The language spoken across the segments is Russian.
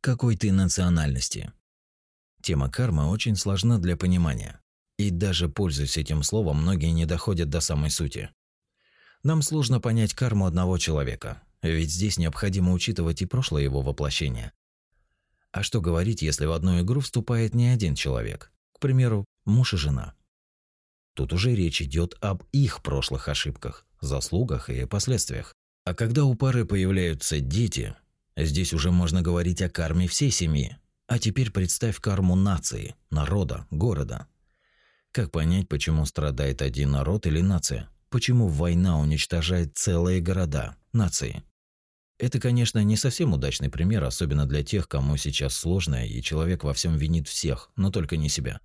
какой ты национальности. Тема кармы очень сложна для понимания. И даже пользуясь этим словом, многие не доходят до самой сути. Нам сложно понять карму одного человека, ведь здесь необходимо учитывать и прошлое его воплощение. А что говорить, если в одну игру вступает не один человек, к примеру, муж и жена? Тут уже речь идет об их прошлых ошибках, заслугах и последствиях. А когда у пары появляются дети, здесь уже можно говорить о карме всей семьи. А теперь представь карму нации, народа, города. Как понять, почему страдает один народ или нация? Почему война уничтожает целые города, нации? Это, конечно, не совсем удачный пример, особенно для тех, кому сейчас сложно, и человек во всем винит всех, но только не себя.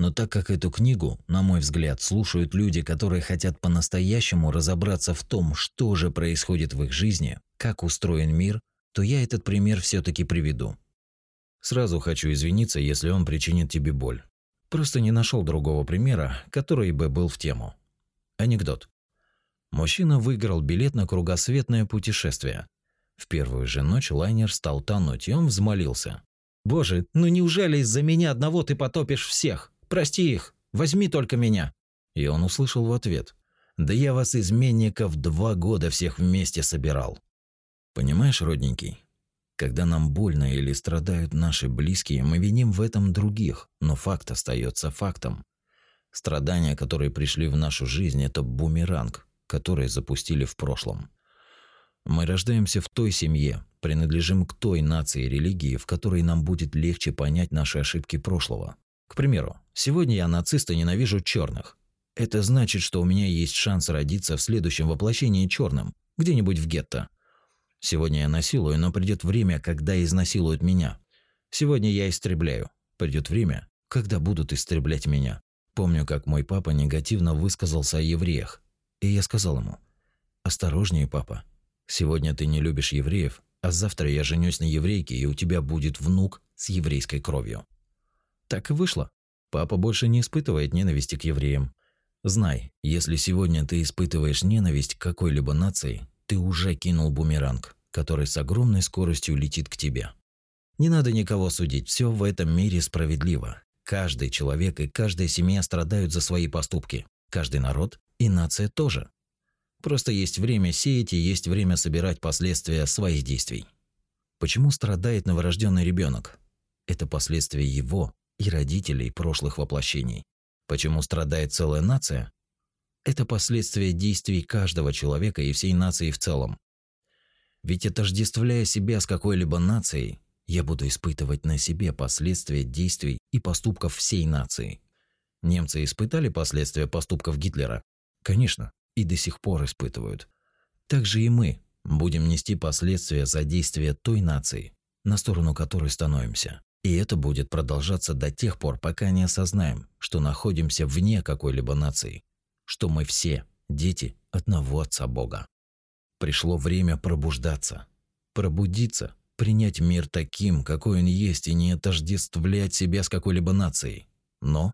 Но так как эту книгу, на мой взгляд, слушают люди, которые хотят по-настоящему разобраться в том, что же происходит в их жизни, как устроен мир, то я этот пример все таки приведу. Сразу хочу извиниться, если он причинит тебе боль. Просто не нашел другого примера, который бы был в тему. Анекдот. Мужчина выиграл билет на кругосветное путешествие. В первую же ночь лайнер стал тонуть, и он взмолился. «Боже, ну неужели из-за меня одного ты потопишь всех? Прости их, возьми только меня. И он услышал в ответ: "Да я вас изменников два года всех вместе собирал". Понимаешь, родненький? Когда нам больно или страдают наши близкие, мы виним в этом других, но факт остается фактом. Страдания, которые пришли в нашу жизнь, это бумеранг, который запустили в прошлом. Мы рождаемся в той семье, принадлежим к той нации и религии, в которой нам будет легче понять наши ошибки прошлого. К примеру, сегодня я нацист и ненавижу черных. Это значит, что у меня есть шанс родиться в следующем воплощении черным, где-нибудь в гетто. Сегодня я насилую, но придет время, когда изнасилуют меня. Сегодня я истребляю. Придет время, когда будут истреблять меня. Помню, как мой папа негативно высказался о евреях. И я сказал ему, «Осторожнее, папа. Сегодня ты не любишь евреев, а завтра я женюсь на еврейке, и у тебя будет внук с еврейской кровью». Так и вышло. Папа больше не испытывает ненависти к евреям. Знай, если сегодня ты испытываешь ненависть к какой-либо нации, ты уже кинул бумеранг, который с огромной скоростью летит к тебе. Не надо никого судить, все в этом мире справедливо. Каждый человек и каждая семья страдают за свои поступки. Каждый народ и нация тоже. Просто есть время сеять и есть время собирать последствия своих действий. Почему страдает новорожденный ребенок? Это последствия его и родителей прошлых воплощений. Почему страдает целая нация? Это последствия действий каждого человека и всей нации в целом. Ведь отождествляя себя с какой-либо нацией, я буду испытывать на себе последствия действий и поступков всей нации. Немцы испытали последствия поступков Гитлера? Конечно, и до сих пор испытывают. Так же и мы будем нести последствия за действия той нации, на сторону которой становимся. И это будет продолжаться до тех пор, пока не осознаем, что находимся вне какой-либо нации, что мы все дети одного Отца Бога. Пришло время пробуждаться, пробудиться, принять мир таким, какой он есть, и не отождествлять себя с какой-либо нацией, но